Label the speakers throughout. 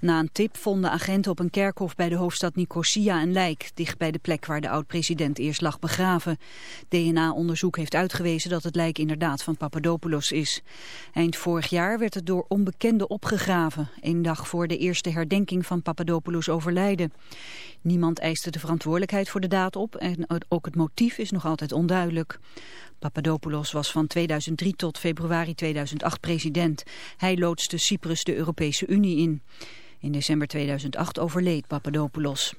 Speaker 1: Na een tip vonden agenten op een kerkhof bij de hoofdstad Nicosia een lijk, dicht bij de plek waar de oud-president eerst lag begraven. DNA-onderzoek heeft uitgewezen dat het lijk inderdaad van Papadopoulos is. Eind vorig jaar werd het door onbekenden opgegraven, een dag voor de eerste herdenking van Papadopoulos overlijden. Niemand eiste de verantwoordelijkheid voor de daad op en ook het motief is nog altijd onduidelijk. Papadopoulos was van 2003 tot februari 2008 president. Hij loodste Cyprus de Europese Unie in. In december 2008 overleed Papadopoulos.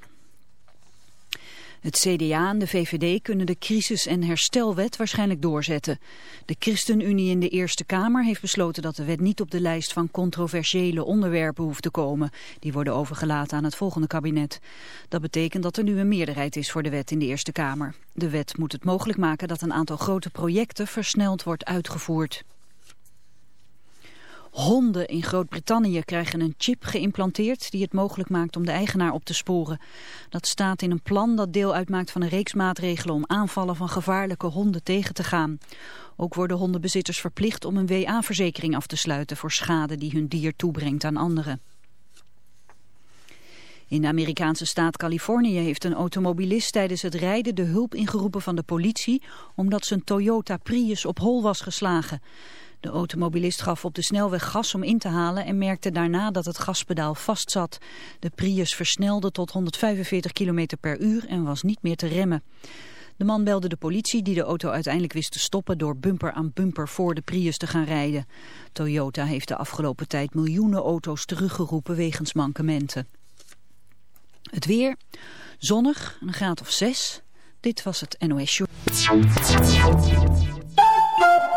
Speaker 1: Het CDA en de VVD kunnen de crisis- en herstelwet waarschijnlijk doorzetten. De ChristenUnie in de Eerste Kamer heeft besloten dat de wet niet op de lijst van controversiële onderwerpen hoeft te komen. Die worden overgelaten aan het volgende kabinet. Dat betekent dat er nu een meerderheid is voor de wet in de Eerste Kamer. De wet moet het mogelijk maken dat een aantal grote projecten versneld wordt uitgevoerd. Honden in Groot-Brittannië krijgen een chip geïmplanteerd die het mogelijk maakt om de eigenaar op te sporen. Dat staat in een plan dat deel uitmaakt van een reeks maatregelen om aanvallen van gevaarlijke honden tegen te gaan. Ook worden hondenbezitters verplicht om een WA-verzekering af te sluiten voor schade die hun dier toebrengt aan anderen. In de Amerikaanse staat Californië heeft een automobilist tijdens het rijden de hulp ingeroepen van de politie omdat zijn Toyota Prius op hol was geslagen. De automobilist gaf op de snelweg gas om in te halen en merkte daarna dat het gaspedaal vastzat. De Prius versnelde tot 145 km per uur en was niet meer te remmen. De man belde de politie die de auto uiteindelijk wist te stoppen door bumper aan bumper voor de Prius te gaan rijden. Toyota heeft de afgelopen tijd miljoenen auto's teruggeroepen wegens mankementen. Het weer, zonnig, een graad of zes. Dit was het NOS Show.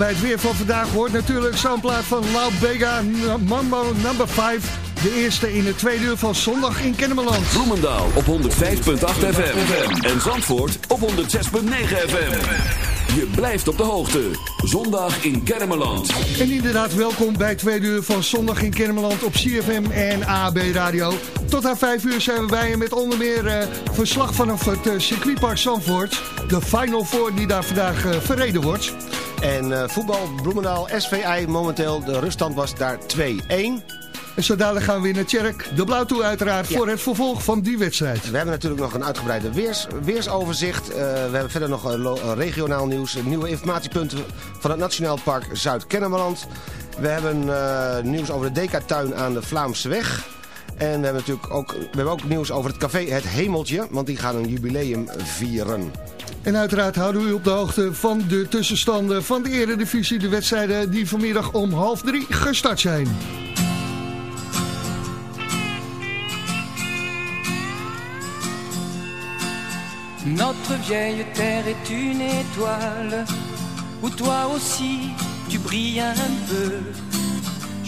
Speaker 2: Bij het weer van vandaag hoort natuurlijk zo'n plaat van Lau Bega, Mambo number 5. De eerste in het tweede uur van zondag in Kennemerland.
Speaker 3: Bloemendaal op 105.8 FM. En Zandvoort op 106.9 FM. Je blijft op de hoogte. Zondag in Kennemerland.
Speaker 2: En inderdaad, welkom bij het tweede uur van zondag in Kennemerland op CFM en AB Radio. Tot aan 5 uur zijn we bij je met onder meer eh, verslag vanaf het eh, circuitpark Zandvoort. De Final Four die daar vandaag eh, verreden wordt.
Speaker 4: En eh, voetbal Bloemendaal SVI momenteel, de ruststand was daar 2-1.
Speaker 2: En zo dadelijk gaan we weer naar Tjerk, de Blauw toe uiteraard,
Speaker 4: Ja.
Speaker 2: voor het vervolg van die wedstrijd.
Speaker 4: We hebben natuurlijk nog een uitgebreide weers, weersoverzicht. Eh, we hebben verder nog eh, regionaal nieuws. Nieuwe informatiepunten van het Nationaal Park Zuid-Kennemerland. We hebben nieuws over de Dekatuin aan de Vlaamse weg. En we hebben natuurlijk ook, we hebben ook nieuws over het café Het Hemeltje. Want die gaan een jubileum vieren.
Speaker 2: En uiteraard houden we u op de hoogte van de tussenstanden van de Eredivisie. De wedstrijden die vanmiddag om half drie gestart zijn.
Speaker 5: Notre vieille terre est une étoile où toi aussi tu brilles un peu.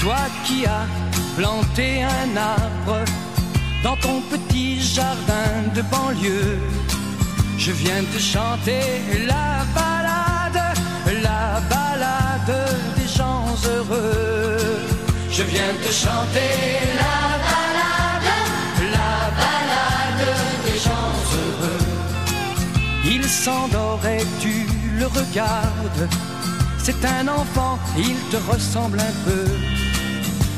Speaker 5: Toi qui as planté un arbre dans ton petit jardin de banlieue, je viens te chanter la balade, la balade des gens heureux. Je viens te chanter la balade, la balade des gens heureux. Il s'endort et tu le regardes. C'est un enfant, il te ressemble un peu.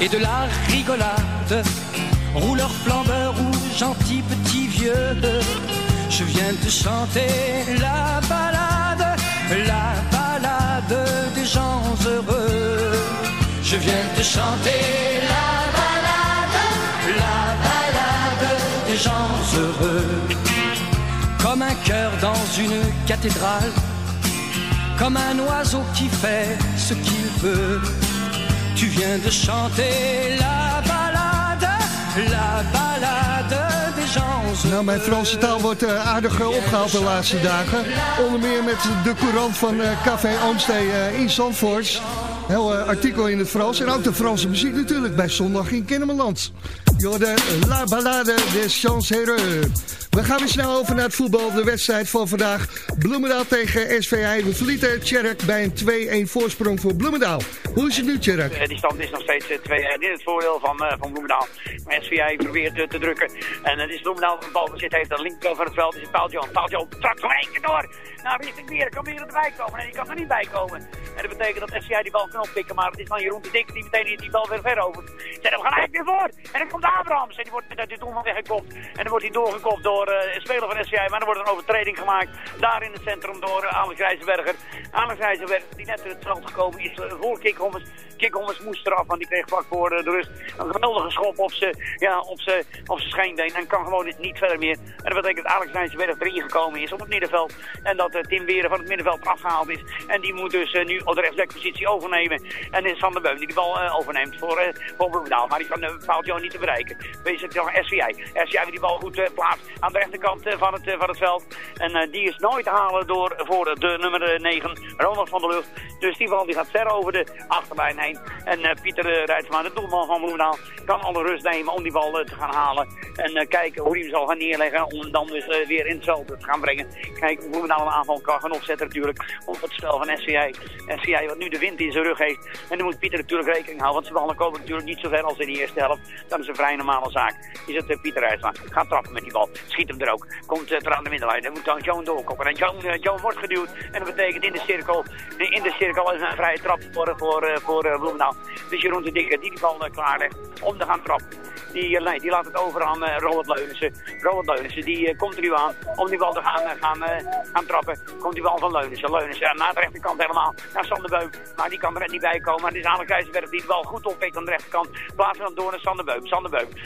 Speaker 5: et de la rigolade, rouleur flambeur ou gentil petit vieux. Je viens te chanter la balade, la balade des gens heureux. Je viens te chanter la balade, la balade des gens heureux. Comme un cœur dans une cathédrale, comme un oiseau qui fait ce qu'il veut. Tu viens de chanter la balade, la balade des gens heureux.
Speaker 2: Nou, mijn Franse taal wordt eh, aardig eh, opgehaald de laatste dagen. Onder meer met de courant van eh, Café Oomstee in Zandvoort. Heel artikel in het Frans. En ook de Franse muziek natuurlijk bij Zondag in Kennemerland. Jorde La Ballade des Champs Heureux. We gaan weer snel over naar het voetbal. De wedstrijd van vandaag. Bloemendaal tegen SVI. We verlieten Tjerk bij een 2-1 voorsprong voor Bloemendaal. Hoe is het nu, Tjerk?
Speaker 6: Eh, Die stand is nog steeds eh, 2-1 in het voordeel van, eh, van Bloemendaal. Maar SVI probeert eh, te drukken. En het is Bloemendaal van de bal bezit heeft aan de linkerkant van het veld. is het. Paul John trakt nog één keer door. Nou, richting weer. Kan weer erbij komen. Nee, die kan er niet bij komen. En dat betekent dat SVI die bal kan oppikken. Maar het is dan Jeroen de Dikke die meteen die bal weer verovert. Zet hem gelijk weer voor. En dan komt Abrahams. En die wordt uit de doelman weggekopt. En dan wordt hij doorgekopt door eh, een speler van SVI. Maar dan wordt een overtreding gemaakt. Daar in het centrum door uh, Alex Rijzenberger. Alex Rijzenberger die net in het veld gekomen is eh, voor Kikhommers. Kikhommers moest eraf, want die kreeg vlak voor eh, de rust een geweldige schop op zijn ja, op zijn op scheenbeen. En kan gewoon niet verder meer. En dat betekent dat Alex Rijzenberger erin gekomen is op het middenveld. En dat eh, Tim Weren van het middenveld afgehaald is. En die moet dus eh, nu op de rechtsbackpositie overnemen. En is Van der Beum die die bal eh, overneemt voor, eh voor Bloemendaal. Maar die kan uh, Fout niet te bereiken. Wees het nog SVI. Die bal goed eh, plaatst aan de rechterkant eh, van, het, eh, van het veld. En die is nooit te halen door voor de nummer 9, Ronald van der Lucht. Dus die bal die gaat ver over de achterlijn heen. En Pieter Rijtsma, de doelman van Bloemendaal, kan alle rust nemen om die bal te gaan halen. En kijken hoe hij hem zal gaan neerleggen om hem dan dus weer in het veld te gaan brengen. Kijk, Bloemendaal een aanval kan gaan opzetten natuurlijk op het spel van SCI. SCI wat nu de wind in zijn rug heeft. En dan moet Pieter natuurlijk rekening houden, want zijn ballen komen natuurlijk niet zo ver als in de eerste helft. Dat is een vrij normale zaak. Is het eh, Pieter Rijtsma. Gaat trappen met die bal. Schiet hem er ook. Komt uh, ter aan de middenlijn. Dan moet dan Joan doorkoppen. En Joan, uh, Joan wordt geduwd. En dat betekent in de cirkel. In de cirkel is een vrije trap voor, voor, voor Bloemendaal. Dus Jeroen de Dikke die die bal klaarlegt om te gaan trappen. Die, nee, die laat het over aan uh, Robert Leunissen. Robert Leunissen die komt er nu aan om die bal te gaan, gaan, gaan trappen. Komt die bal van Leunissen. Leunissen naar de rechterkant helemaal naar Sanderbeum. Maar die kan er niet bij komen. Maar het is Alex Keizerberg die de bal goed oppikt aan de rechterkant. Plaatsen dan door naar Sanderbeum.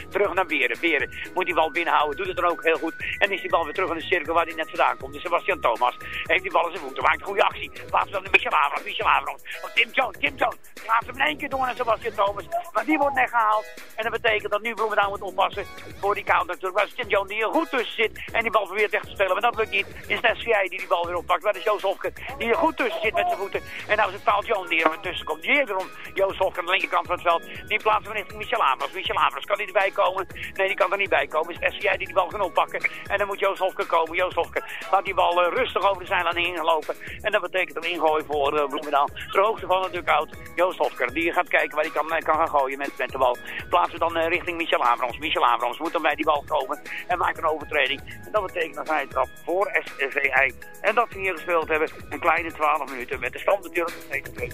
Speaker 6: Terug naar Beren. Beren moet die bal binnenhouden. Doet het er ook heel goed. En is die bal weer terug in de cirkel waar hij net vandaan komt. Dus Sebastian Thomas heeft die bal in zijn voeten. Maakt een goede actie. Plaatsen dan naar Michel Abrams. Michel Abrams. Oh, Tim Jones. Tim Jones. Plaatsen hem in één keer door naar Sebastian Thomas. Maar die wordt net gehaald. En dat betekent dat nu Bloemendaal moet oppassen voor die counter natuurlijk. Maar Tim Jones die er goed tussen zit en die bal probeert weg te spelen. Maar dat lukt niet. Is het SVI die die bal weer oppakt. Maar dat is Joost Hofke die er goed tussen zit met zijn voeten. En nou is het Paul Jones die er tussen komt. Die erom Joost Hofke aan de linkerkant van het veld. Die plaatsen we richting Michel Abrams. Michel kan niet erbij komen. Nee, die kan er niet bij komen. Is het SVI die die bal kan oppakken. En dan moet Joost Hofke komen. Joost Hofke laat die bal uh, rustig over de zijlijn heen lopen. En dat betekent een ingooi voor uh, Bloemendaal. Ter hoogte van natuurlijk oud Joost Hofker. Die gaat kijken waar hij kan, uh, kan gaan gooien met, met de bal. Plaatsen dan richting Michel Abrams. Michel Abrams moet dan bij die bal komen en maakt een overtreding. En dat betekent een trap voor SVI. En dat we hier gespeeld hebben een kleine 12 minuten met de stand natuurlijk steeds 2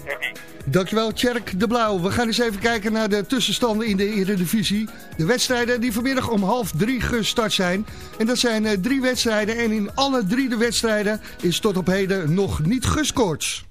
Speaker 2: Dankjewel Tjerk de Blauw. We gaan eens even kijken naar de tussenstanden in de Eredivisie. De wedstrijden die vanmiddag om half drie gestart zijn. En dat zijn uh, drie wedstrijden en in alle drie de wedstrijden is tot op heden nog niet gescoord.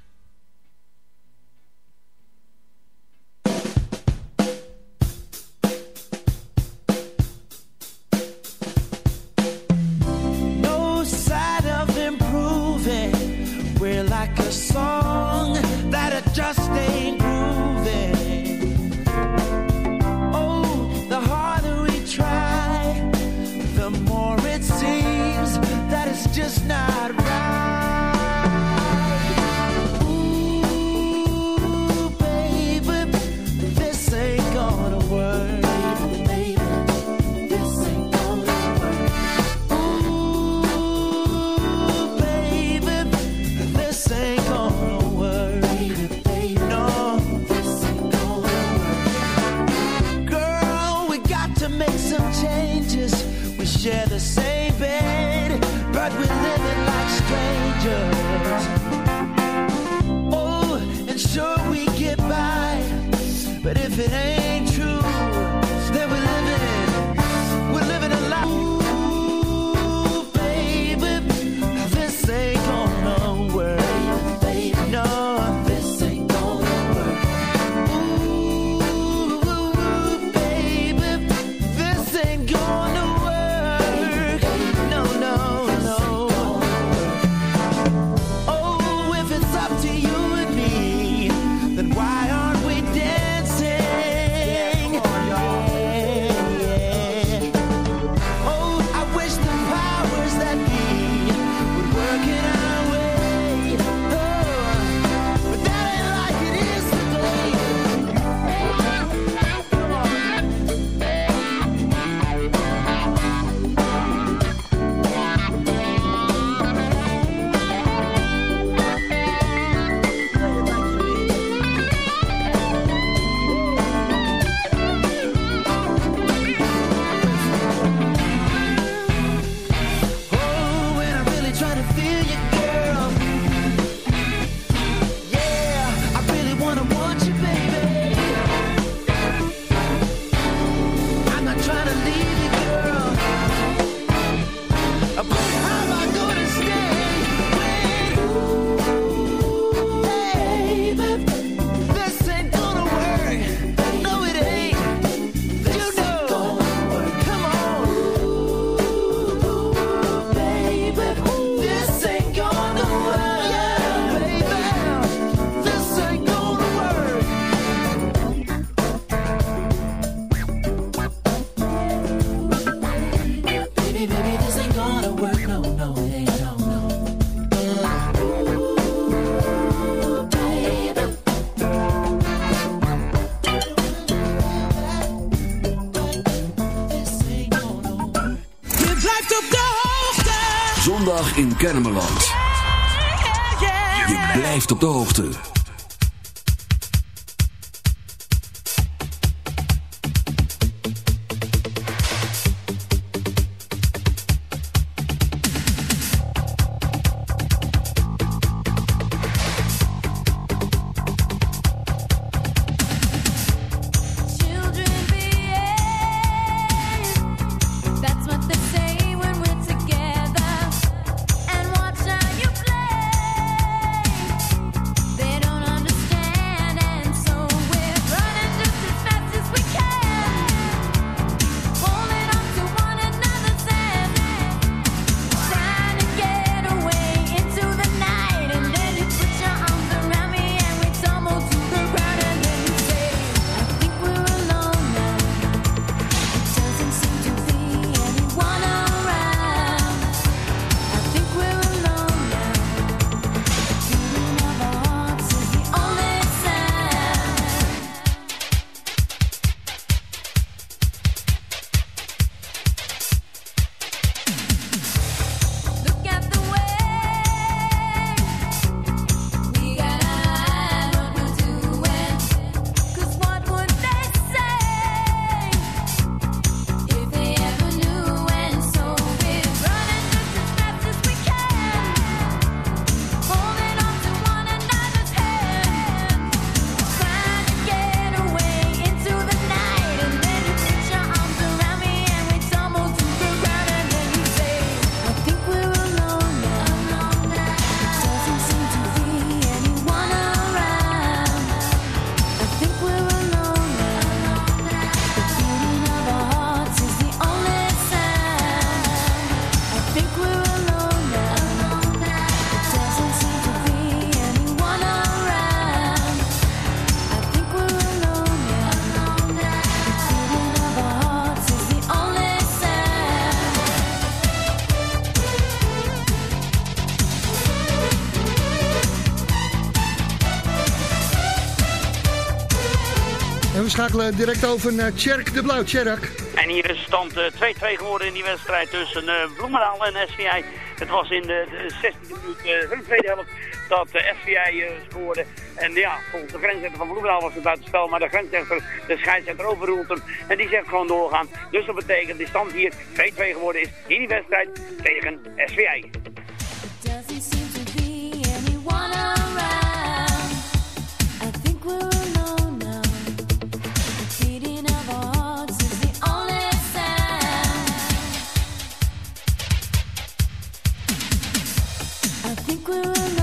Speaker 7: Kennemerland.
Speaker 2: Schakelen direct over naar Tjerk de Blauw. Tjerk.
Speaker 6: En hier is de stand eh, 2-2 geworden in die wedstrijd tussen eh, Bloemendaal en SVI. Het was in de, de 16e minuut eh, van de tweede helft dat de SVI eh, scoorde. En ja, volgens de grensrechter van Bloemendaal was het buitenspel. Maar de grensrechter, de scheidsrechter overroelt hem. En die zegt gewoon doorgaan. Dus dat betekent die stand hier 2-2 geworden is in die wedstrijd tegen SVI.
Speaker 7: Doesn't seem to be anyone think we're alone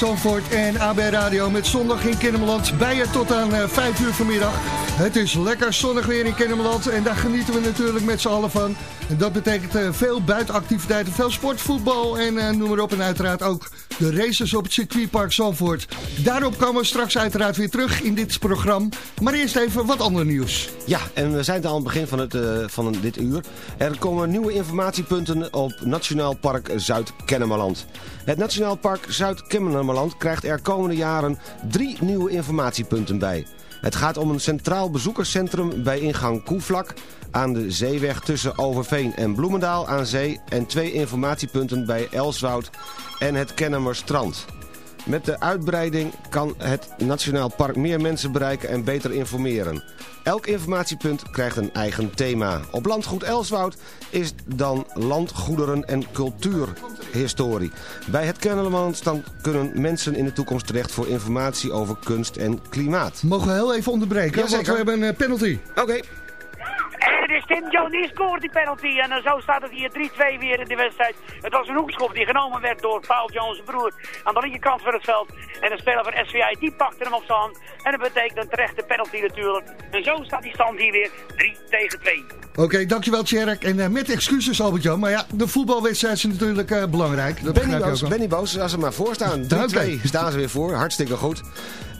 Speaker 2: Zandvoort en AB Radio met zondag in Kennemerland. Bij je tot aan eh, 5 uur vanmiddag. Het is lekker zonnig weer in Kennemerland en daar genieten we natuurlijk met z'n allen van. En dat betekent eh, veel buitenactiviteiten, veel sport, voetbal en eh, noem maar op. En uiteraard ook de races op het circuitpark Zandvoort. Daarop komen we straks uiteraard weer terug in dit programma. Maar eerst even wat ander nieuws.
Speaker 4: Ja, en we zijn al aan het begin van, het, eh, van dit uur. Er komen nieuwe informatiepunten op Nationaal Park Zuid-Kennemerland. Het Nationaal Park Zuid-Kennemerland krijgt er komende jaren drie nieuwe informatiepunten bij. Het gaat om een centraal bezoekerscentrum bij ingang Koevlak... aan de zeeweg tussen Overveen en Bloemendaal aan zee... en twee informatiepunten bij Elswoud en het Kennemerstrand. Met de uitbreiding kan het Nationaal Park meer mensen bereiken en beter informeren. Elk informatiepunt krijgt een eigen thema. Op landgoed Elswoud is dan landgoederen en cultuurhistorie. Bij het Kennemerland kunnen mensen in de toekomst terecht voor informatie over kunst en klimaat.
Speaker 2: Mogen we heel even onderbreken, want we hebben een penalty.
Speaker 4: Oké.
Speaker 6: Het is Tim Jones die scoort die penalty. En zo staat het hier 3-2 weer in de wedstrijd. Het was een hoekschop die genomen werd door Paul Jones' zijn broer aan de linkerkant van het veld. En de speler van SVI die pakte hem op zijn hand. En dat betekent een terechte penalty natuurlijk. En zo staat die stand hier weer 3 tegen 2.
Speaker 2: Oké, dankjewel Tjerk. En eh, met excuses Albert-Jan, maar ja, de voetbalwedstrijd is natuurlijk eh, belangrijk. Dat
Speaker 4: Benny Boos. Benny Boos, als ze maar voor staan. 3-2
Speaker 2: Oké.
Speaker 4: staan ze weer voor. Hartstikke goed.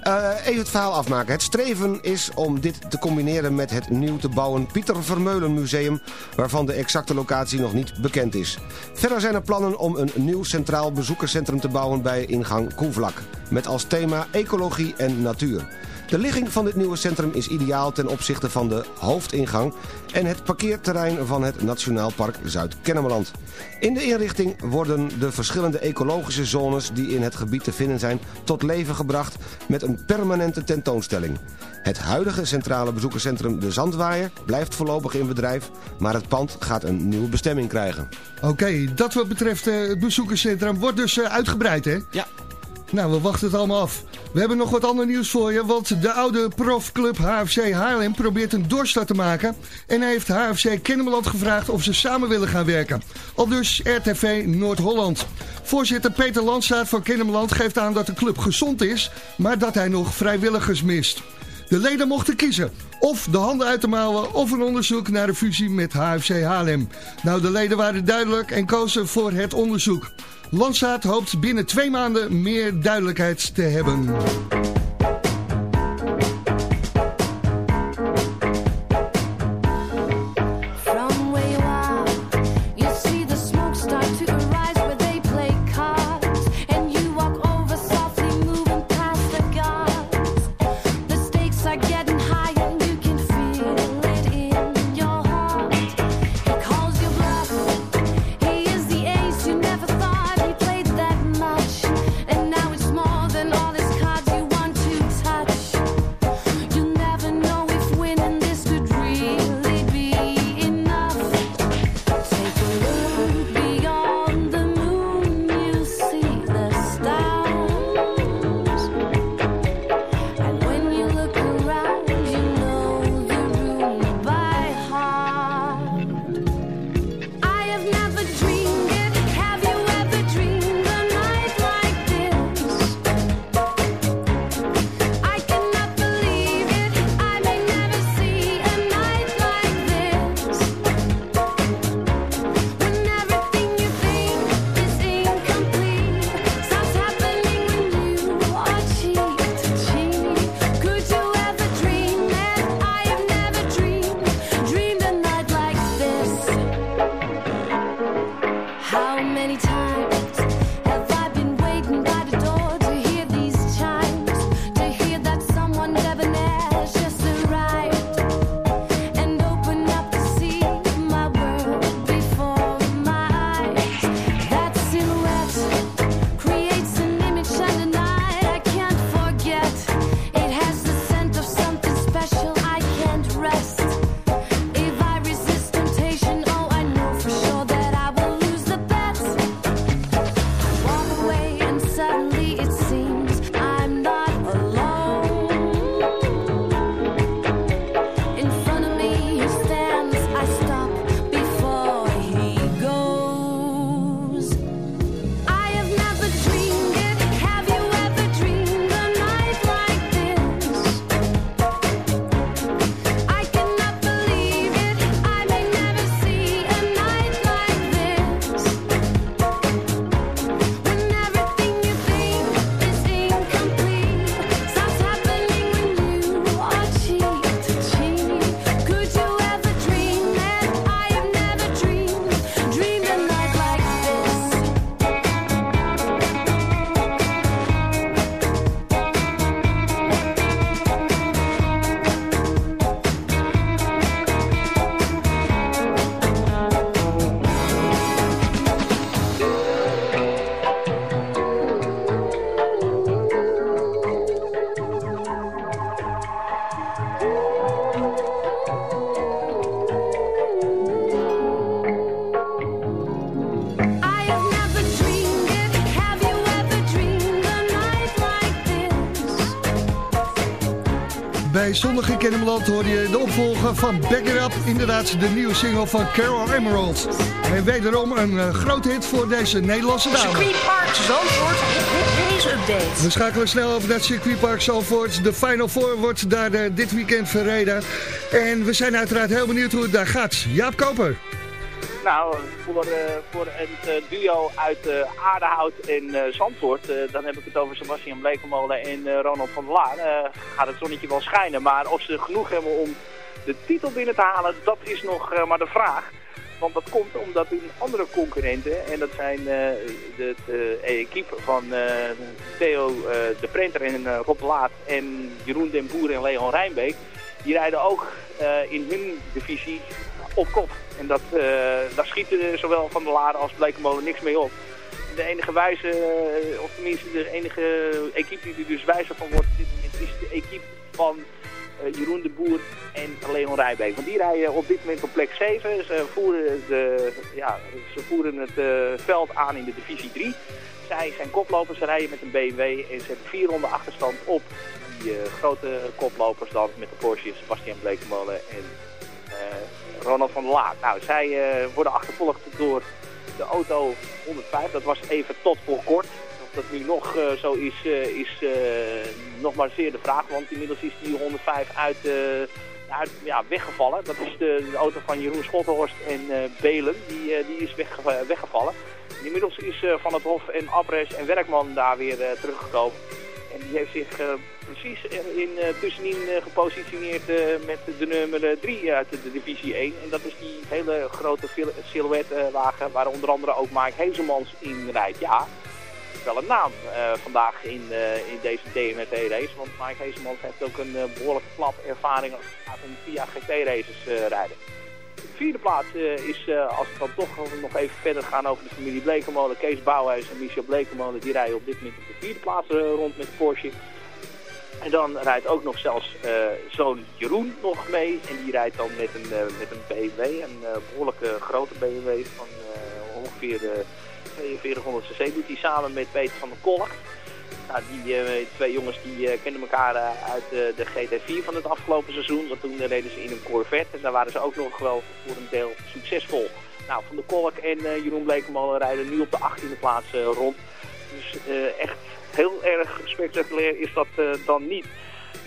Speaker 4: Eh, even het verhaal afmaken. Het streven is om dit te combineren met het nieuw te bouwen Pieter Vermeulen Museum, waarvan de exacte locatie nog niet bekend is. Verder zijn er plannen om een nieuw centraal bezoekerscentrum te bouwen bij ingang Koevlak, met als thema ecologie en natuur. De ligging van dit nieuwe centrum is ideaal ten opzichte van de hoofdingang en het parkeerterrein van het Nationaal Park Zuid-Kennemerland. In de inrichting worden de verschillende ecologische zones die in het gebied te vinden zijn tot leven gebracht met een permanente tentoonstelling. Het huidige centrale bezoekerscentrum De Zandwaaier blijft voorlopig in bedrijf, maar het pand gaat een nieuwe bestemming krijgen.
Speaker 2: Oké, dat wat betreft eh, het bezoekerscentrum wordt dus eh, uitgebreid, hè?
Speaker 4: Ja.
Speaker 2: Nou, we wachten het allemaal af. We hebben nog wat ander nieuws voor je, want de oude profclub HFC Haarlem probeert een doorstart te maken. En hij heeft HFC Kennemerland gevraagd of ze samen willen gaan werken. Al dus RTV Noord-Holland. Voorzitter Peter Landstaat van Kennemerland geeft aan dat de club gezond is, maar dat hij nog vrijwilligers mist. De leden mochten kiezen. Of de handen uit de mouwen of een onderzoek naar de fusie met HFC Haarlem. Nou, de leden waren duidelijk en kozen voor het onderzoek. Landstaat hoopt binnen twee maanden meer duidelijkheid te hebben. Kennemerland hoor je de opvolger van Back It Up. Inderdaad, de nieuwe single van Carol Emerald. En wederom een eh, grote hit voor deze Nederlandse dame.
Speaker 8: Circuitpark Zandvoort, update.
Speaker 2: We schakelen snel over naar circuitpark Zandvoort. De Final Four wordt daar eh, dit weekend verreden. En we zijn uiteraard heel benieuwd hoe het daar gaat. Jaap Koper.
Speaker 9: Nou, voor, eh, voor eh, duo uit eh, Aardehout en Zandvoort, dan heb ik het over Sebastian Blekemolen en Ronald van der Laan, eh, gaat het zonnetje wel schijnen. Maar of ze genoeg hebben om de titel binnen te halen, dat is nog maar de vraag. Want dat komt omdat hun andere concurrenten, en dat zijn de, equipe van Theo de Prenter en Rob Laat en Jeroen den Boer en Leon Rijnbeek, die rijden ook in hun divisie op kop. En dat, eh, daar schieten zowel Van der Laar als Blekemolen niks mee op. De enige wijze, eh, of tenminste de enige equipe die er dus wijzer van wordt is de equipe van eh, Jeroen de Boer en Leon Rijbeek. Want die rijden op dit moment op plek 7. Ze voeren, de, ja, ze voeren het veld aan in de divisie 3. Zij zijn koplopers, ze rijden met een BMW en ze hebben vier ronden achterstand op die grote koplopers dan met de Porsche Sebastian Blekemolen en Ronald van der Laat. Nou, zij eh, worden achtervolgd door de auto 105. Dat was even tot voor kort. Of dat nu nog eh, zo is, eh, is eh, nog maar zeer de vraag. Want inmiddels is die 105 uit, ja, weggevallen. Dat is de, auto van Jeroen Schottenhorst en Belen. Die, die is wegge- weggevallen. En inmiddels is Van het Hof en Abres en Werkman daar weer teruggekomen. En die heeft zich precies in, eh, tussenin eh, gepositioneerd eh, met de nummer 3 uit de, divisie 1. En dat is die hele grote sil- silhouetwagen waar onder andere ook Mike Hezelmans in rijdt. Ja, wel een naam vandaag in, in deze DMT-race. Want Mike Hezelmans heeft ook een eh, behoorlijke ervaring als het gaat om via GT-races rijden. De vierde plaats is, als we dan toch nog even verder gaan over de familie Blekemolen, Kees Bouwhuis en Michel Blekemolen, die rijden op dit moment op de vierde plaats rond met Porsche. En dan rijdt ook nog zelfs eh, zoon Jeroen nog mee. En die rijdt dan met een, eh, met een BMW, een eh, behoorlijke grote BMW van ongeveer eh 4200 cc. Doet hij samen met Peter van der Kolk. Nou, die twee jongens die kenden elkaar uit de GT4 van het afgelopen seizoen. Want toen reden ze in een Corvette en daar waren ze ook nog wel voor een deel succesvol. Nou, Van der Kolk en Jeroen Blekemolen rijden nu op de 18e plaats rond. Dus echt heel erg spectaculair is dat eh, dan niet.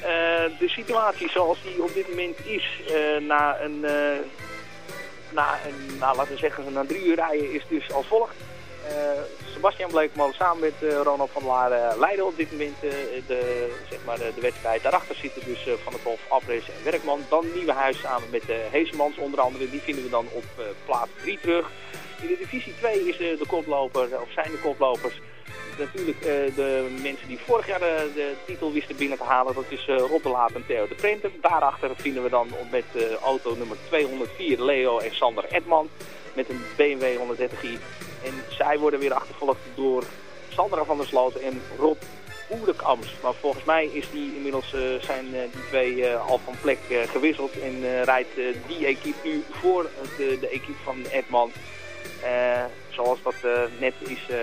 Speaker 9: Eh, de situatie zoals die op dit moment is eh, na een, na een nou, laten we zeggen, na drie uur rijden is dus als volgt. Eh, Sebastian Bleekman samen met Ronald van der Laar leiden op dit moment de, zeg maar, de, de wedstrijd. Daarachter zitten dus Van het Hof, Abres en Werkman. Dan Nieuwenhuis samen met uh, Heesemans onder andere. Die vinden we dan op plaats 3 terug. In de divisie 2 is de koploper, of zijn de koplopers natuurlijk eh, de mensen die vorig jaar de, titel wisten binnen te halen. Dat is eh Rob de Laat en Theo de Prenter. Daarachter vinden we dan met eh, auto nummer 204 Leo en Sander Edman. Met een BMW 130i. En zij worden weer achtervolgd door Sandra van der Sloot en Rob Oerekams. Maar volgens mij is die inmiddels, zijn die twee al van plek gewisseld. En rijdt die equipe nu voor de, de equipe van Edman. Zoals dat eh, net is, eh,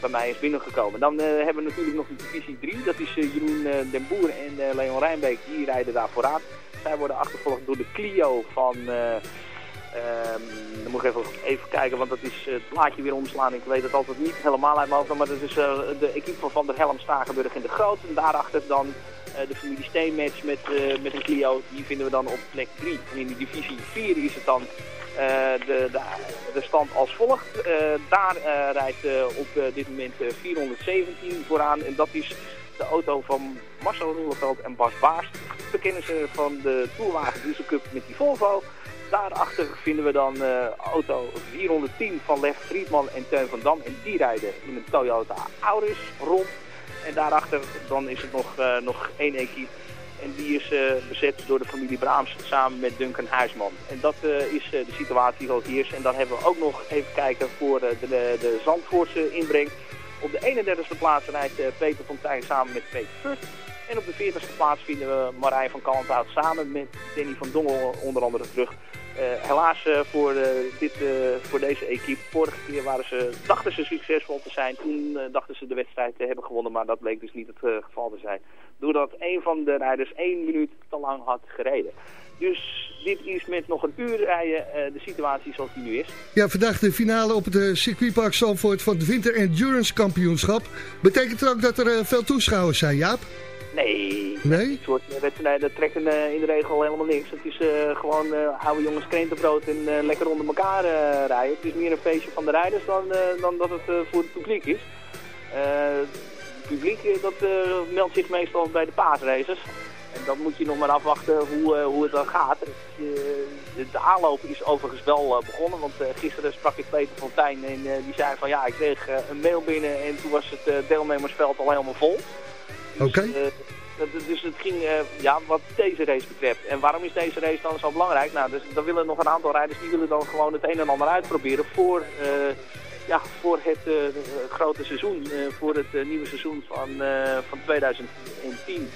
Speaker 9: bij mij is binnengekomen. Dan eh, hebben we natuurlijk nog de divisie 3. Dat is Jeroen den Boer en Leon Rijnbeek. Die rijden daar vooraan. Zij worden achtervolgd door de Clio van... eh, ehm, dan moet ik even, even kijken, want dat is het plaatje weer omslaan. Ik weet het altijd niet helemaal uit mijn. Maar dat is de equipe van Van der Helm, Stagenburg en de Groot. En daarachter dan de familie Steenmatch met, met een Clio. Die vinden we dan op plek 3. En in de divisie 4 is het dan de, de, de stand als volgt. Eh, daar eh, rijdt eh, op eh, dit moment eh, 417 vooraan. En dat is de auto van Marcel Roeleveld en Bas Baars. We kennen ze van de Tourwagen Diesel Cup met die Volvo. Daarachter vinden we dan eh, auto 410 van Leg Friedman en Teun van Dam. En die rijden in een Toyota Auris rond. En daarachter dan is het nog, eh, nog één equipe. En die is eh, bezet door de familie Braams samen met Duncan Huisman. En dat eh, is eh, de situatie zoals die is. En dan hebben we ook nog even kijken voor de, de, de Zandvoortse inbreng. Op de 31ste plaats rijdt Peter Fontijn samen met Peter Furt. En op de 40ste plaats vinden we Marijn van Kalmthout samen met Danny van Dongel onder andere terug. Eh, helaas eh, voor, eh, dit, voor deze equipe. Vorige keer waren ze, dachten ze succesvol te zijn. Toen dachten ze de wedstrijd te hebben gewonnen. Maar dat bleek dus niet het geval te zijn. Doordat een van de rijders één minuut te lang had gereden. Dus dit is met nog een uur rijden de situatie zoals die nu is.
Speaker 2: Ja, vandaag de finale op het circuitpark Zandvoort van het Winter Endurance Kampioenschap. Betekent het ook dat er veel toeschouwers zijn, Jaap?
Speaker 9: Nee,
Speaker 2: Nee?
Speaker 9: dit soort eh, wedstrijden trekken eh, in de regel helemaal niks. Het is eh, gewoon oude jongens krentenbrood en lekker onder elkaar rijden. Het is meer een feestje van de rijders dan, dan dat het voor het publiek is. Het publiek dat, meldt zich meestal bij de paasraces. En dan moet je nog maar afwachten hoe, hoe het dan gaat. De, aanloop is overigens wel begonnen, want gisteren sprak ik Peter Fontijn en die zei van ja, ik kreeg een mail binnen en toen was het deelnemersveld al helemaal vol.
Speaker 2: Oké.
Speaker 9: Eh, dus het ging eh, ja, wat deze race betreft. En waarom is deze race dan zo belangrijk? Nou, dus, dan willen nog een aantal rijders die willen dan gewoon het een en ander uitproberen voor, eh, ja, voor het grote seizoen. voor het nieuwe seizoen van, van 2010.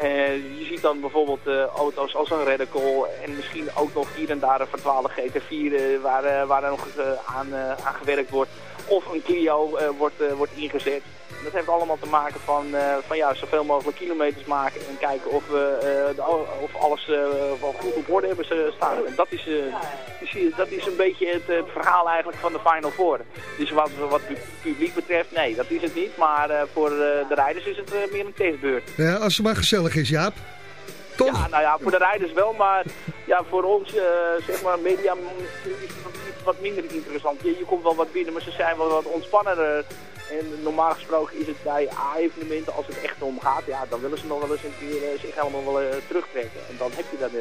Speaker 9: Eh, je ziet dan bijvoorbeeld auto's als een Radical en misschien ook nog hier en daar een vertwaalde GT4 eh, waar, waar nog aan, aan gewerkt wordt. Of een Clio eh, wordt, eh, wordt ingezet. Dat heeft allemaal te maken van, eh, van ja, zoveel mogelijk kilometers maken en kijken of, we, de, of alles wel goed op orde hebben staan. En dat is, dus dat is een beetje het, verhaal eigenlijk van de Final Four. Dus wat, wat het publiek betreft, nee, dat is het niet. Maar voor de rijders is het meer een testbeurt.
Speaker 2: Ja, als het maar gezellig is, Jaap. Toch?
Speaker 9: Ja, nou ja, voor de rijders wel, maar ja, voor ons, eh, zeg maar, media is het wat- minder interessant. Je, je komt wel wat binnen, maar ze zijn wel wat ontspannender. En normaal gesproken is het bij A-evenementen, als het echt om gaat, ja, dan willen ze nog wel eens een keer eh, zich helemaal wel eh, terugtrekken. En dan heb je, dat, dan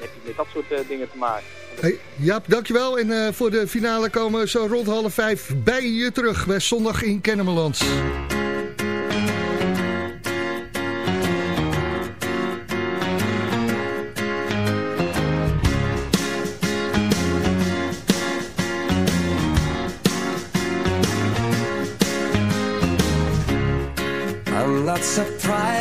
Speaker 9: heb je met dat soort dingen te maken.
Speaker 2: Hey, Jaap, dankjewel. En voor de finale komen we zo rond half vijf bij je terug bij Zondag in Kennemerland.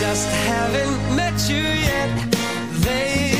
Speaker 5: Just haven't met you yet. They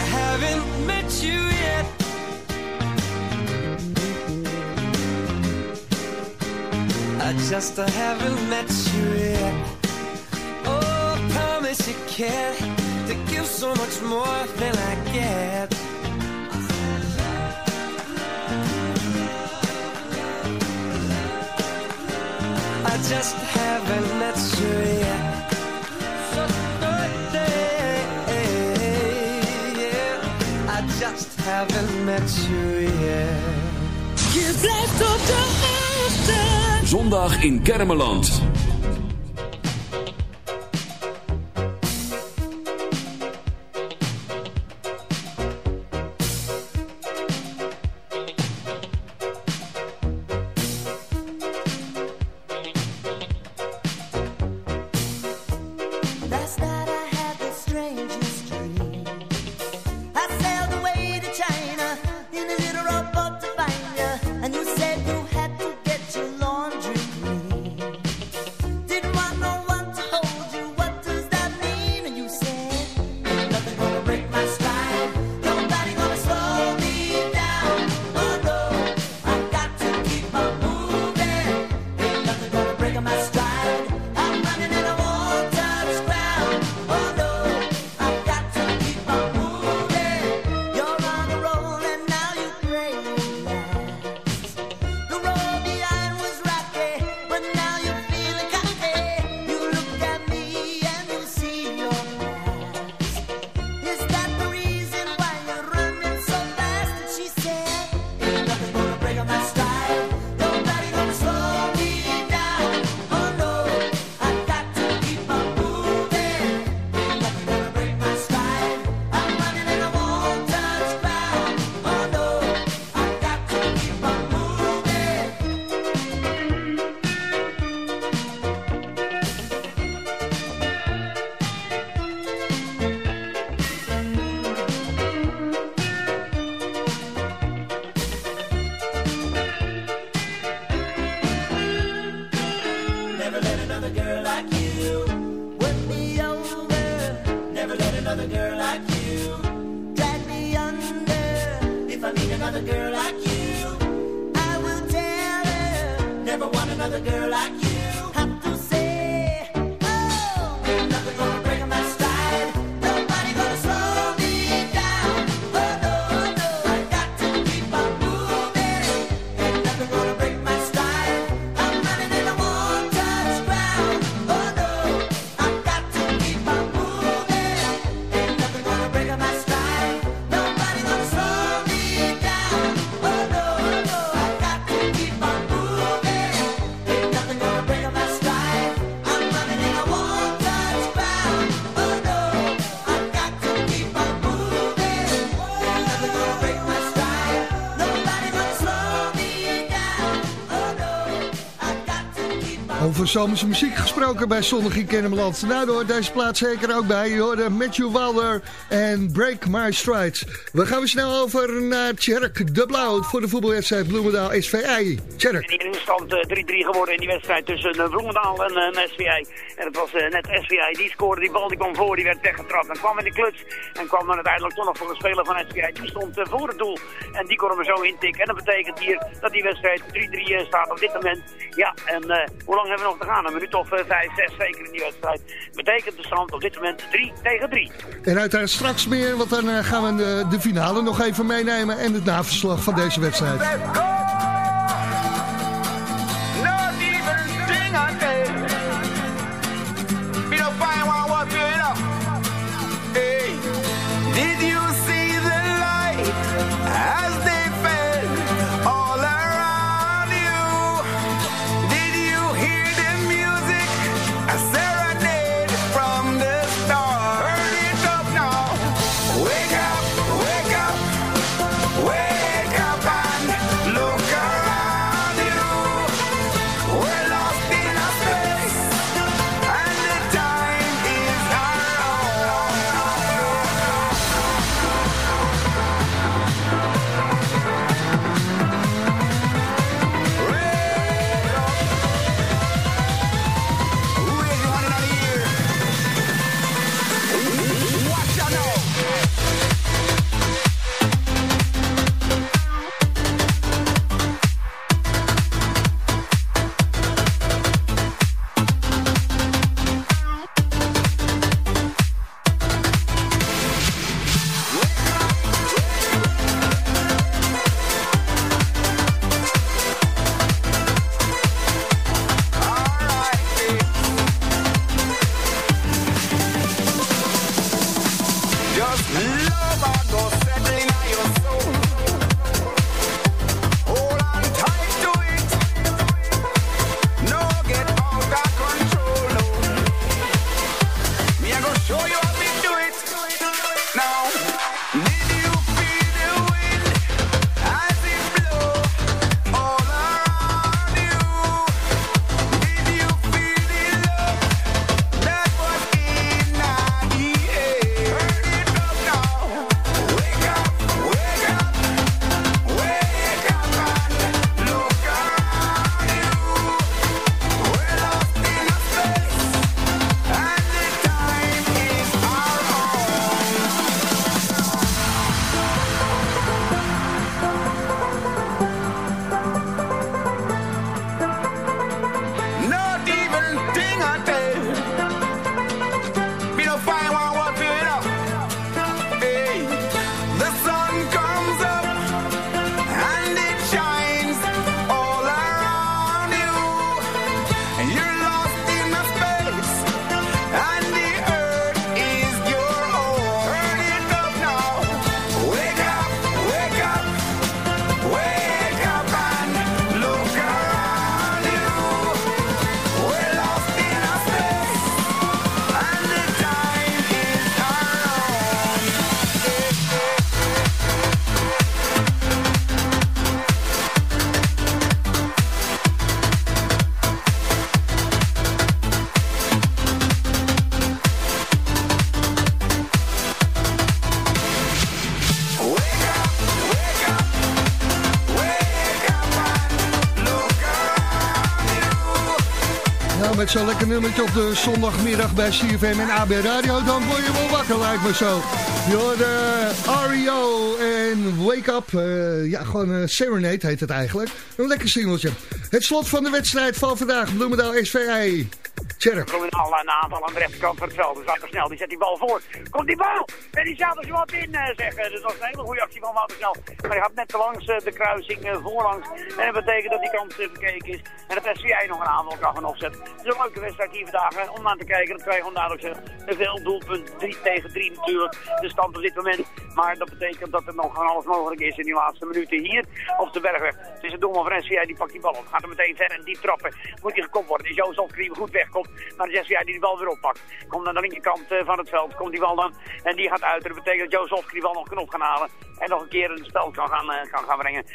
Speaker 5: I just haven't met you yet. Oh, I promise you can to give so much more than I get. I just haven't met you yet. So yeah. I just haven't met you yet.
Speaker 7: Je blijft op hoogte.
Speaker 10: Zondag in Kermeland.
Speaker 2: Zomerse muziek gesproken bij Zondag in Kennemerland. Nou, hoort deze plaats zeker ook bij. Je hoorde Matthew Wilder en Break My Strides. We gaan weer snel over naar Tjerk de Blauw voor de voetbalwedstrijd Bloemendaal SVI. Tjerk.
Speaker 6: In de stand eh, 3-3 geworden in die wedstrijd tussen uh, Bloemendaal en uh, SVI. En het was uh, net SVI die scoorde, die bal die kwam voor, die werd weggetrapt. En kwam in de kluts en kwam dan uiteindelijk toch nog voor de speler van SVI. Die stond voor het doel en die hem er zo intikken. En dat betekent hier dat die wedstrijd 3-3 staat op dit moment. Ja, en hoe lang hebben we nog te gaan? Een minuut of 5, 6 zeker in die wedstrijd. Betekent de stand op dit moment 3 tegen 3.
Speaker 2: En uiteraard straks meer, want dan uh, gaan we de, de finale nog even meenemen en het naverslag van deze wedstrijd.
Speaker 11: Show you
Speaker 2: met zo'n lekker nummertje op de zondagmiddag bij CFM en AB Radio, dan word je wel wakker, lijkt me zo. De REO en Wake Up, eh, ja, gewoon eh, Serenade heet het eigenlijk. Een lekker singeltje. Het slot van de wedstrijd van vandaag, Bloemendaal SVI. Tjerk.
Speaker 6: Bloemendaal aan de aanval aan de rechterkant van het veld. Dus Wouter Snel, die zet die bal voor. Komt die bal! En die zat er zo wat in, eh, zeggen. Dus dat was een hele goede actie van Wouter. Maar hij gaat net langs eh, de kruising eh, voorlangs. En dat betekent dat die kant verkeken is. En dat SVI nog een aanval kan gaan opzetten. Het een leuke wedstrijd hier vandaag. om aan te kijken, dat gewoon duidelijk zeggen. Een veel doelpunt, 3 tegen 3 natuurlijk. De stand op dit moment. Maar dat betekent dat er nog van alles mogelijk is in die laatste minuten hier op de Bergweg. Het is een doelman van SVI die pakt die bal op. Gaat er meteen ver en diep trappen. Moet hij gekopt worden. Is Joost Hofkriem goed wegkomt. Maar de SVI die die bal weer oppakt. Komt aan de linkerkant eh, van het veld. Komt die bal dan. En die gaat uit. Dat betekent dat Joost Hofke die bal nog kan gaan halen. En nog een keer in het spel kan gaan, eh, kan gaan brengen.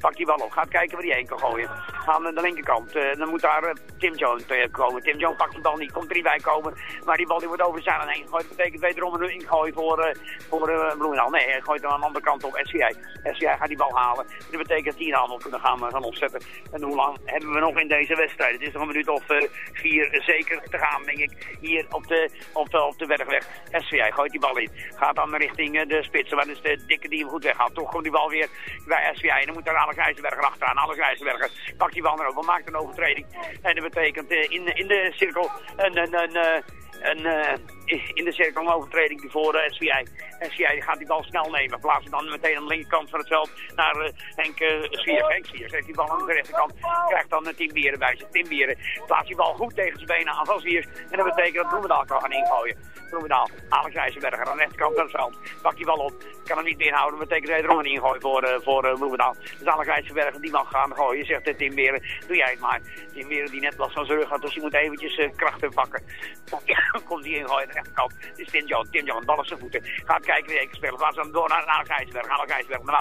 Speaker 6: Pakt die bal op. Gaat kijken waar hij heen kan gooien. Aan de linkerkant. eh, dan moet daar Tim Jones komen. Tim Jones pakt die bal niet. Komt er niet bij komen. Maar die bal die wordt over de zijlijn heen gegooid. Dat betekent wederom een ingooi voor, voor Bloemendaal. Nee, hij gooit hem aan de andere kant op. SCI. SCI gaat die bal halen. Dat betekent dat die een handel kunnen gaan, gaan opzetten. En hoe lang hebben we nog in deze wedstrijd? Het is nog een minuut of eh, vier zeker te gaan, denk ik. Hier op de, op op de Bergweg. SCI gooit die bal in. Gaat dan richting eh, de spitsen. Waar is de dikke die hem goed weghaalt. Toch komt die bal weer bij SCI. En dan moet daar Alex IJzerberger achteraan. Alex IJzerberger pakt die bal erover. Maakt een overtreding. En dat betekent eh, in, in de cirkel een... een, een eh, een, eh, in de cirkel een overtreding voor uh, SVI. SVI gaat die bal snel nemen. Plaatst hem dan meteen aan de linkerkant van het veld naar eh, Henk uh. Henk Sviers heeft die bal aan de rechterkant. Krijgt dan uh, Tim Bieren bij zich. Tim Bieren plaatst die bal goed tegen zijn benen aan van. En dat betekent dat Bloemendaal kan gaan ingooien. Bloemendaal, Alex IJzerberger aan de rechterkant van het veld. Pakt die bal op. Kan hem niet inhouden. Dat betekent wederom een ingooi voor, uh, voor uh, Bloemendaal. Dus Alex IJzerberger die mag gaan gooien. Zegt uh, Tim Bieren, doe jij het maar. Tim Bieren die net last van zijn rug had. Dus die moet eventjes uh, krachten pakken. die ingooien aan de rechterkant. Dit is Tim John. Tim John, bal op zijn voeten. Gaat kijken wie ik spelen. Plaats dan door naar Alex IJzerberger. Alex IJzerberger, maar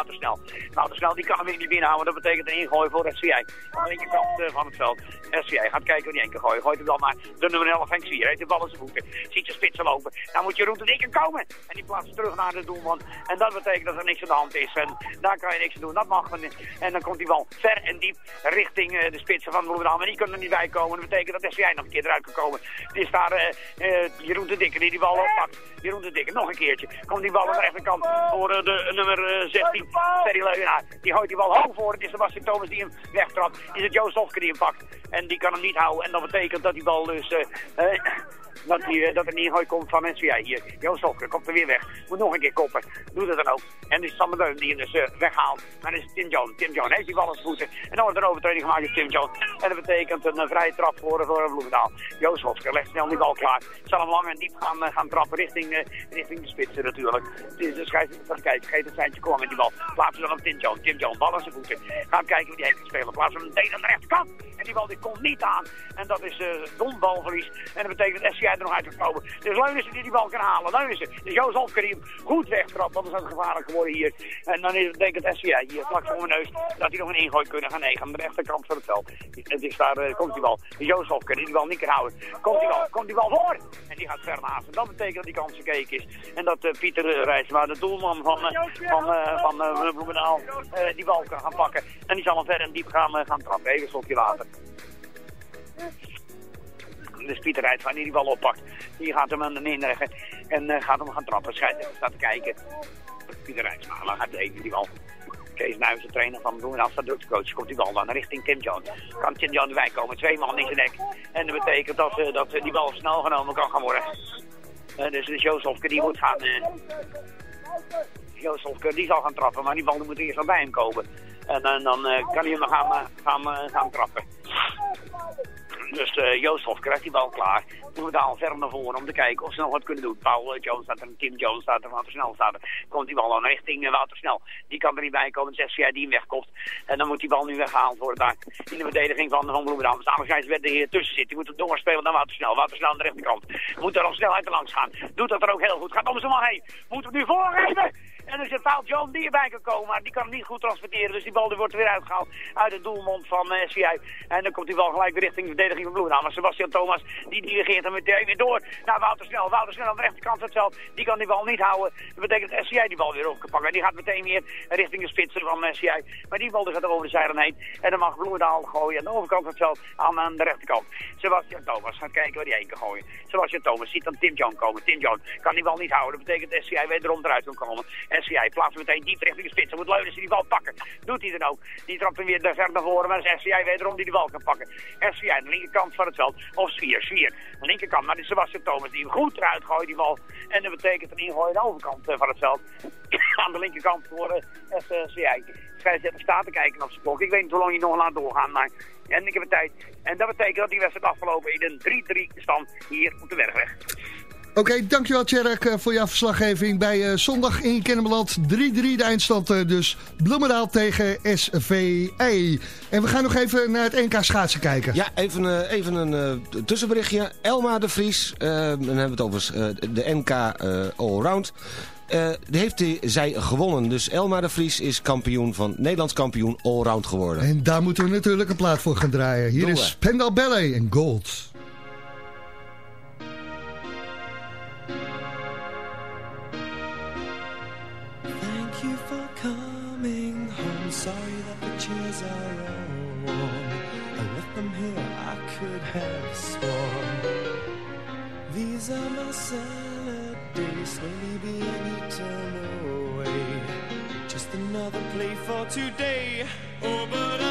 Speaker 6: Wouter Snel. Die kan hem weer niet binnenhouden. Dat betekent een ingooi voor SVI. Aan de linkerkant uh, van het veld. SVI gaat kijken wie die één keer gooien. Gooit hem dan maar de nummer 11 Henk Svier. Heeft de bal op zijn voeten. Ziet zijn spitsen lopen. Dan moet Jeroen de Dikker komen. En die plaatst terug naar de doelman. En dat betekent dat er niks aan de hand is. En daar kan je niks aan doen. Dat mag men. En dan komt die bal ver en diep richting uh, de spitsen van Bloemendaal. Maar die kunnen er niet bij komen. Dat betekent dat SVI nog een keer eruit kan komen. Het is daar uh, Jeroen de Dikker die die bal oppakt. Jeroen de Dikker, nog een keertje. Komt die bal aan de rechterkant voor uh, de nummer 16. Ferry Leugenaar. Die gooit die bal hoog voor. Het is Sebastian Thomas die hem wegtrapt. Is het Joost Hofke die hem pakt. En die kan hem niet houden. En dat betekent dat die bal dus dat, die, eh, dat er een ingooi komt van SVA hier. Joost Hofker komt er weer weg. Moet nog een keer koppen. Doet het dan ook. En is Sander Deun die hem dus eh, weghaalt. Maar dan is Tim Jones. Tim Jones heeft die bal aan voeten. En dan wordt er een overtreding gemaakt door Tim Jones. En dat betekent een eh, vrije trap voor, voor Bloemendaal. Joost Hofker legt snel die bal klaar. Zal hem lang en diep gaan, eh, gaan trappen richting, eh, richting de spitsen natuurlijk. Is de scheidsrechter kijken. Vergeet het seintje komen met die bal. Plaatsen dan op Tim Jones. Tim Jones, bal aan zijn voeten. Kijken wie die heeft gespeeld. Plaatsen we hem meteen aan de rechterkant. En die bal die komt niet aan. En dat is eh dom balverlies. En dat betekent SCI er nog uit kan komen. Dus Leunissen die die bal kan halen. Leunissen. Dus Joost Hofker die hem goed wegtrapt. Dat is het gevaarlijk geworden hier. En dan is het denk ik het SCI hier vlak voor mijn neus. Dat hij nog een ingooi kunnen gaan nemen aan de rechterkant van het veld. Het is daar, eh, komt die bal. Joost Hofker die die bal niet kan houden. Komt die bal, komt die bal voor. En die gaat ver naast. En dat betekent dat die kans gekeken is. En dat eh, Pieter uh, Rijsma, de doelman van, eh, van, eh, van eh, Bloemendaal, eh, die bal kan gaan pakken. En die zal hem ver en diep gaan, eh, gaan trappen. Even een slokje water. Dus Pieter Rijsma die die bal oppakt. Die gaat hem aan de neerleggen en eh, gaat hem gaan trappen. Scheidsrechter staat te kijken. Pieter Rijsma, dan gaat even die bal. Kees Nuijs, de trainer van de coach. Komt die bal dan richting Tim Jones. Kan Tim Jones erbij komen, twee man in zijn nek. En dat betekent dat, eh, dat eh, die bal snel genomen kan gaan worden. Dus, Joost Hofke, die moet gaan... die zal gaan trappen, maar die bal moet eerst wel bij hem komen. En, dan kan hij hem gaan, gaan, gaan trappen. Dus eh, Joost Hof krijgt die bal klaar. Doen we daar ver naar voren om te kijken of ze nog wat kunnen doen. Paul eh, Jones staat er, Tim Jones staat er, Watersnel staat er. Komt die bal dan richting uh, Watersnel. Die kan er niet bij komen, zegt jij die hem wegkomt. En dan moet die bal nu weggehaald worden daar in de verdediging van, van Bloemendaal. Dus werd er hier tussen zitten. Die moet het doorspelen naar Watersnel. Watersnel aan de rechterkant. Moet er al snelheid langs gaan. Doet dat er ook heel goed. Gaat om zijn man heen. Moet het nu voorgeven. En er zit Paul John erbij kan komen, maar die kan niet goed transporteren. Dus die bal die wordt weer uitgehaald uit het doelmond van uh. En dan komt die bal gelijk weer richting de verdediging van Bloemendaal. Maar Sebastian Thomas, die dirigeert hem meteen weer door naar Wouter Snel. Wouter Snel aan de rechterkant van die kan die bal niet houden. Dat betekent dat die bal weer op kan pakken. En die gaat meteen weer richting de spitser van SCI. Maar die bal gaat over de zijlijn heen. En dan mag Bloemendaal gooien aan de overkant van aan, aan de rechterkant. Sebastian Thomas gaat kijken waar hij heen kan gooien. Sebastian Thomas ziet dan Tim John komen. Tim John kan die bal niet houden. Dat betekent dat SCI wederom eruit kan komen. SCI plaatst meteen diep richting de spits. Dan moet Leunissen die bal pakken. Doet hij dan ook. Die trapt hem weer ver naar voren. Maar dat is SCI wederom die de bal kan pakken. SCI aan de linkerkant van het veld. Of Svier. Svier. De linkerkant. Maar dit is Sebastian Thomas die goed eruit gooit die bal. En dat betekent een ingooi aan de overkant eh, van het veld. aan de linkerkant voor uh, SCI. Scheidsrechter staat te kijken op zijn klok. Ik weet niet hoe lang hij nog laat doorgaan. Maar en ik heb tijd. En dat betekent dat die wedstrijd afgelopen in een 3-3 stand hier op de Bergweg.
Speaker 2: Oké, dankjewel Tjerk eh, voor jouw verslaggeving bij uh, zondag in Kennemerland. 3-3 de eindstand uh, dus. Bloemendaal tegen SVE. En we gaan nog even naar het NK schaatsen kijken.
Speaker 4: Ja, even, even een tussenberichtje. Elma de Vries, dan hebben we het over de NK Allround. Uh, heeft zij gewonnen. Dus Elma de Vries is kampioen van Nederlands kampioen allround geworden.
Speaker 2: En daar moeten we natuurlijk een plaat voor gaan draaien. Hier Doe is Pendal Ballet en Gold.
Speaker 12: Today. Oh, but I'm